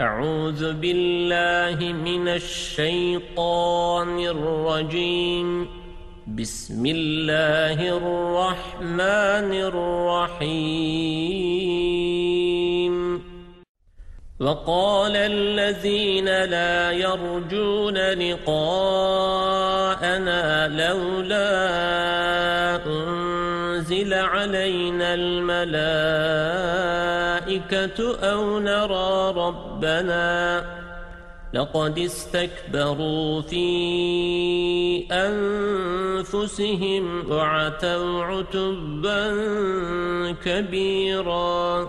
أعوذ بالله من الشيطان الرجيم. بسم الله الرحمن الرحيم. وقال الذين لا يرجون لقاءنا لولا أنزل علينا الملائكة أو نرى ربنا لقد استكبروا في أنفسهم وعتوا عتبا كبيرا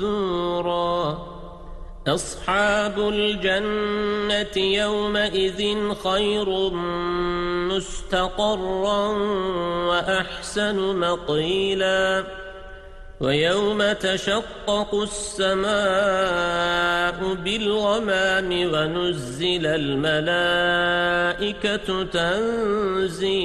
منثورا أصحاب الجنة يومئذ خير مستقرا وأحسن مقيلا. ويوم تشقق السماء بالغمام ونزل الملائكة تنزيلا.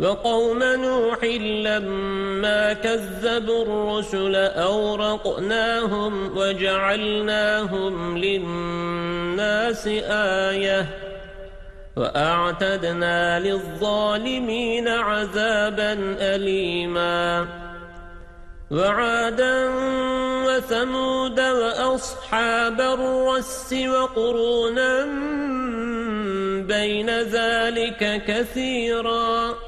وقوم نوح لما كذبوا الرسل أورقناهم وجعلناهم للناس آية وأعتدنا للظالمين عذابا أليما وعادا وثمود وأصحاب الرس وقرونا بين ذلك كثيراً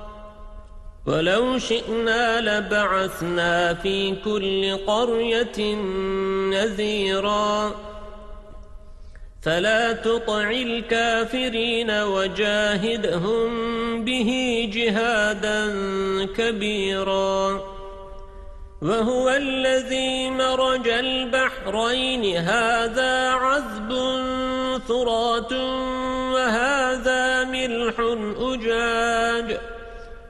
ولو شئنا لبعثنا في كل قرية نذيراً. فلا تطع الكافرين وجاهدهم به جهادا كبيرا. وهو الذي مرج البحرين. هذا عذب ثرات وهذا ملح أجاج.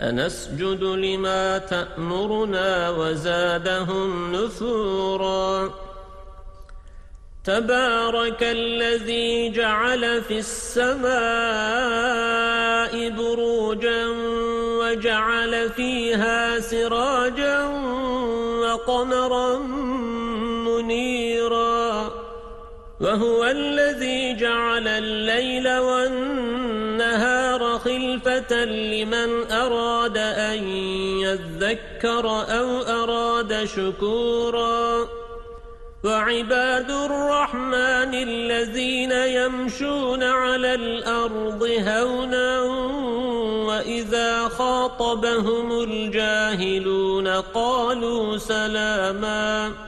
أنسجد لما تأمرنا وزادهم نفورا. تبارك الذي جعل في السماء بروجا وجعل فيها سراجا وقمرا منيرا. وهو الذي جعل الليل والنهار لمن أراد أن يذكر أو أراد شكورا. وعباد الرحمن الذين يمشون على الأرض هونا وإذا خاطبهم الجاهلون قالوا سلاما.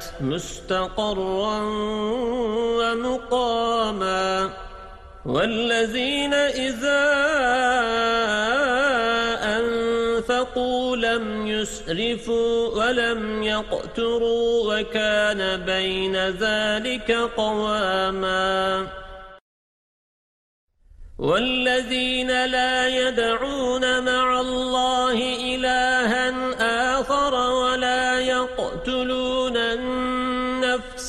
ساءت مستقرا ومقاما والذين إذا أنفقوا لم يسرفوا ولم يقتروا وكان بين ذلك قواما والذين لا يدعون مع الله إلها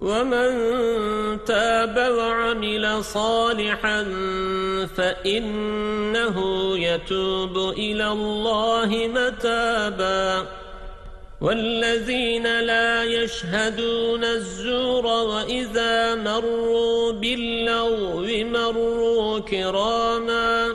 ومن تاب وعمل صالحا فإنه يتوب إلى الله متابا والذين لا يشهدون الزور وإذا مروا باللغو مروا كراما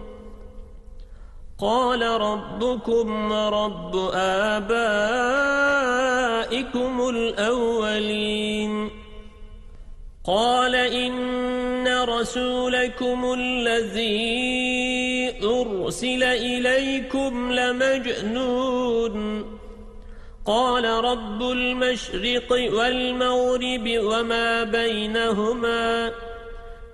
قال ربكم ورب آبائكم الأولين. قال إن رسولكم الذي أرسل إليكم لمجنون. قال رب المشرق والمغرب وما بينهما.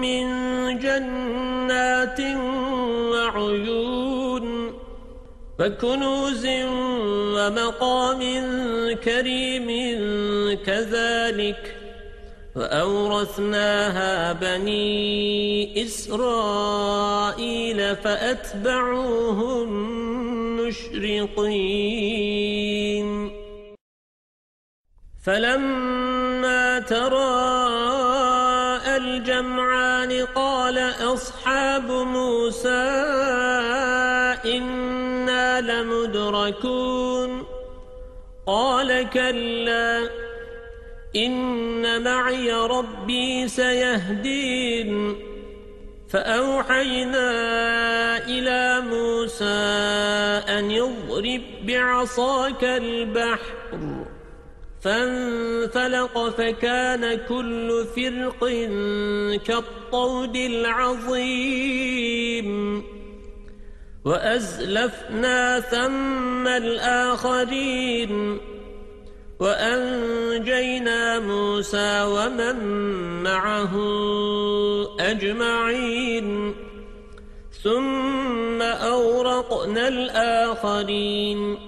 من جنات وعيون وكنوز ومقام كريم كذلك وأورثناها بني إسرائيل فأتبعوهم مشرقين. فلما ترى الجمعان قال أصحاب موسى إنا لمدركون. قال كلا إن معي ربي سيهدين. فأوحينا إلى موسى أن يضرب بعصاك البحر. فانفلق فكان كل فرق كالطود العظيم. وأزلفنا ثم الآخرين. وأنجينا موسى ومن معه أجمعين. ثم أورقنا الآخرين.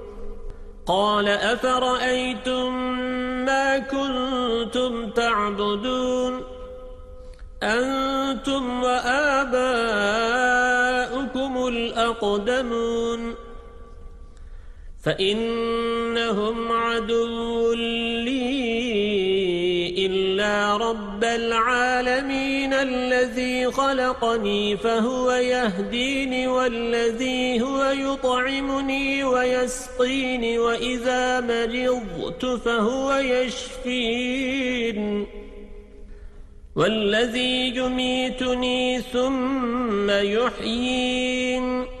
قال أفرأيتم ما كنتم تعبدون؟ أنتم وآباؤكم الأقدمون. فإنهم عدو لي رب العالمين الذي خلقني فهو يهديني والذي هو يطعمني ويسقيني وإذا مرضت فهو يشفين. والذي يميتني ثم يحيين.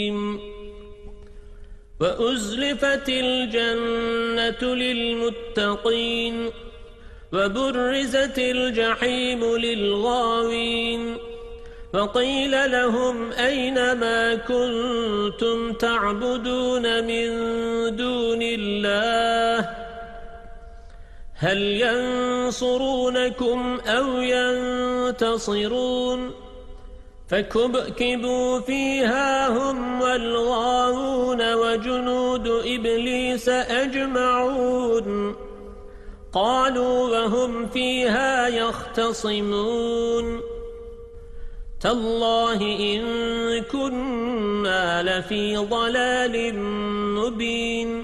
وأزلفت الجنة للمتقين وبرزت الجحيم للغاوين فقيل لهم أين ما كنتم تعبدون من دون الله هل ينصرونكم أو ينتصرون فكبكبوا فيها هم والغاوون وجنود إبليس أجمعون. قالوا وهم فيها يختصمون. تالله إن كنا لفي ضلال مبين.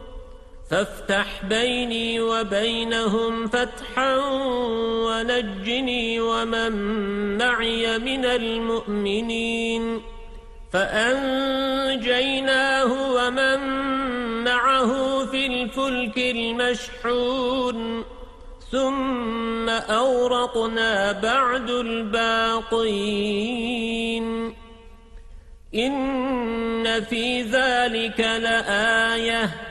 فافتح بيني وبينهم فتحا ونجني ومن معي من المؤمنين فأنجيناه ومن معه في الفلك المشحون ثم أورقنا بعد الباقين إن في ذلك لآية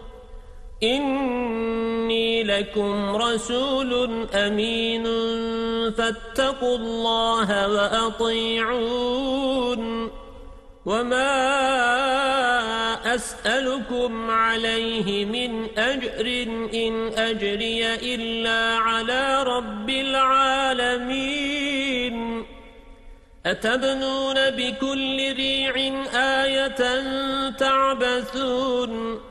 إني لكم رسول أمين فاتقوا الله وأطيعون وما أسألكم عليه من أجر إن أجري إلا على رب العالمين أتبنون بكل ريع آية تعبثون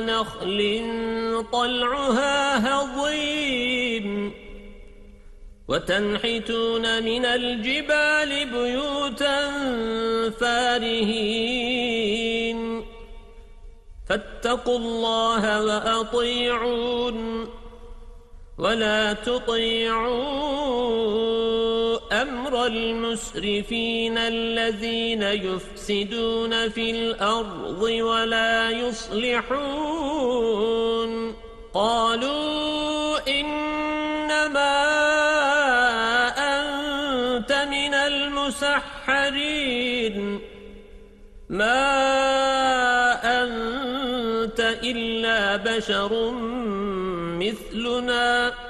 ونخل طلعها هضيم. وتنحتون من الجبال بيوتا فارهين. فاتقوا الله وأطيعون. ولا تطيعوا أمر المسرفين الذين يفسدون في الأرض ولا يصلحون. قالوا إنما أنت من المسحرين. ما أنت إلا بشر مثلنا.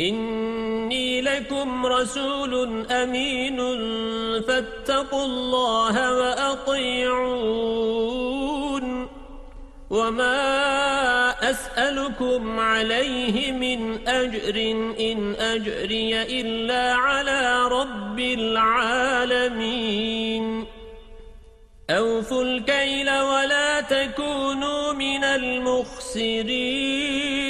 إني لكم رسول أمين فاتقوا الله وأطيعون. وما أسألكم عليه من أجر إن أجري إلا على رب العالمين. أوفوا الكيل ولا تكونوا من المخسرين.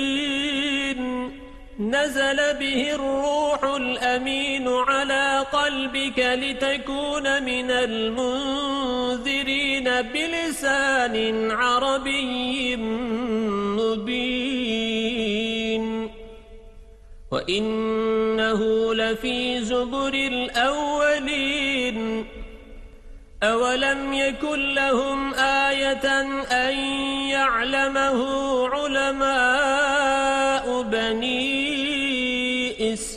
نزل به الروح الأمين على قلبك لتكون من المنذرين بلسان عربي مبين. وإنه لفي زبر الأولين. أولم يكن لهم آية أن يعلمه علماء بني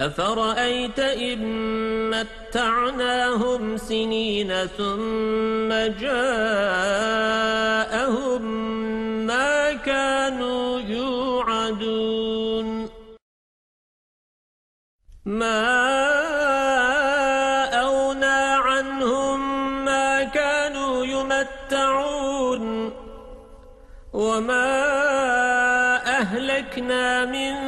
أفرأيت إن متعناهم سنين ثم جاءهم ما كانوا يوعدون ما أغنى عنهم ما كانوا يمتعون وما أهلكنا من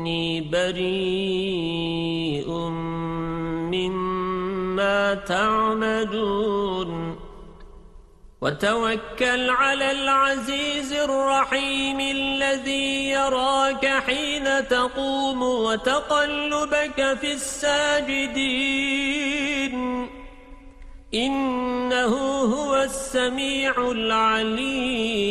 إني بريء مما تعمدون وتوكل على العزيز الرحيم الذي يراك حين تقوم وتقلبك في الساجدين. إنه هو السميع العليم.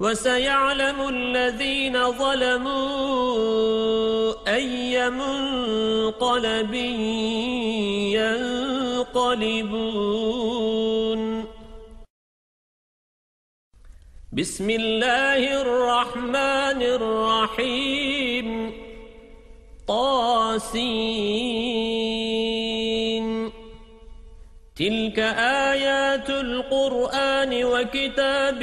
وسيعلم الذين ظلموا أي منقلب ينقلبون. بسم الله الرحمن الرحيم. طاسين. تلك آيات القرآن وكتاب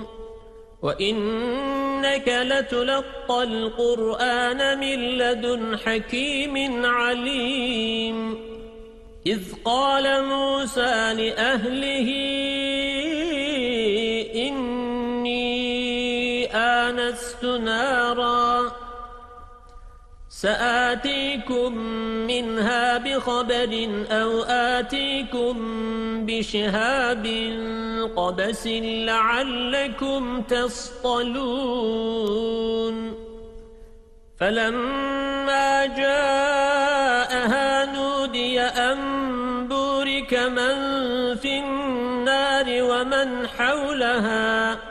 وإنك لتلقى القرآن من لدن حكيم عليم. إذ قال موسى لأهله إني آنست نارا سآتيكم منها بخبر أو آتيكم بشهاب قبس لعلكم تصطلون فلما جاءها نودي أن بورك من في النار ومن حولها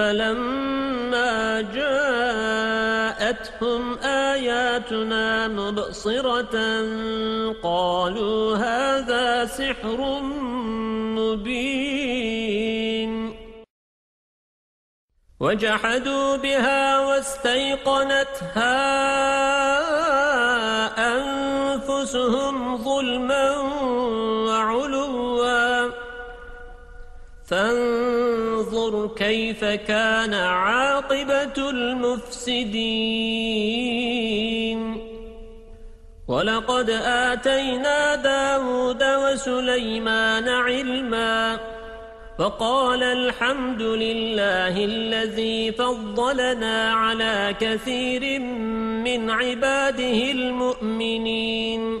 فلما جاءتهم آياتنا مبصرة قالوا هذا سحر مبين. وجحدوا بها واستيقنتها أنفسهم ظلما وعلوا. فانظر كيف كان عاقبة المفسدين؟ ولقد آتينا داود وسليمان علما فقال الحمد لله الذي فضلنا على كثير من عباده المؤمنين.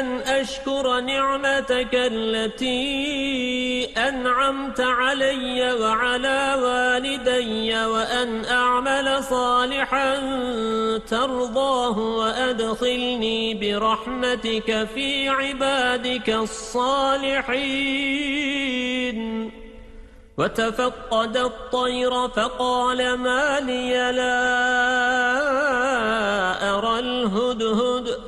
أن أشكر نعمتك التي أنعمت علي وعلى والدي وأن أعمل صالحا ترضاه وأدخلني برحمتك في عبادك الصالحين. وتفقد الطير فقال ما لي لا أرى الهدهد.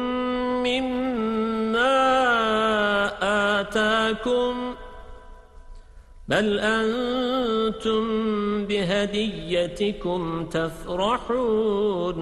مما آتاكم بل أنتم بهديتكم تفرحون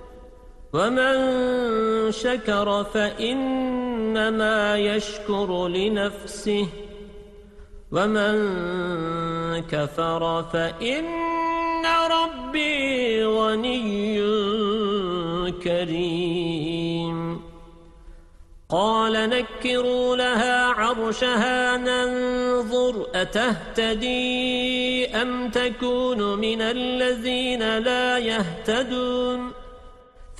ومن شكر فإنما يشكر لنفسه ومن كفر فإن ربي غني كريم قال نكروا لها عرشها ننظر أتهتدي أم تكون من الذين لا يهتدون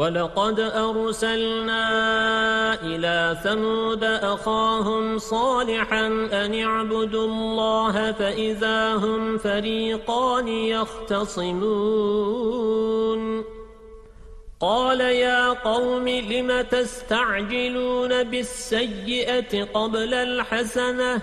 ولقد أرسلنا إلى ثمود أخاهم صالحا أن اعبدوا الله فإذا هم فريقان يختصمون قال يا قوم لم تستعجلون بالسيئة قبل الحسنة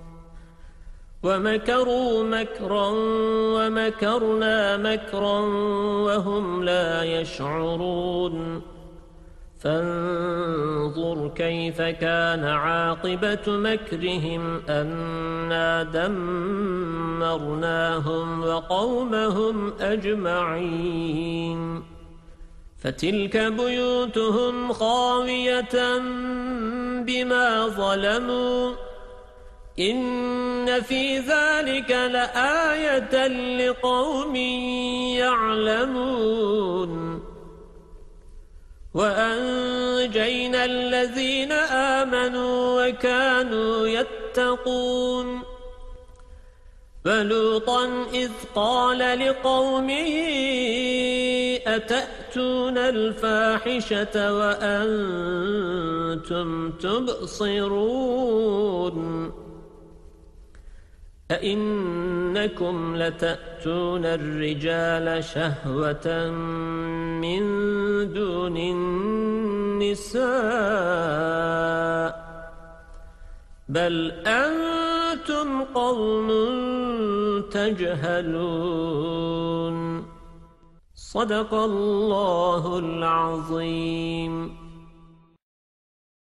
ومكروا مكرا ومكرنا مكرا وهم لا يشعرون. فانظر كيف كان عاقبة مكرهم أنا دمرناهم وقومهم أجمعين. فتلك بيوتهم خاوية بما ظلموا. إن في ذلك لآية لقوم يعلمون وأنجينا الذين آمنوا وكانوا يتقون فلوطا إذ قال لقومه أتأتون الفاحشة وأنتم تبصرون أئنكم لتأتون الرجال شهوة من دون النساء بل أنتم قوم تجهلون صدق الله العظيم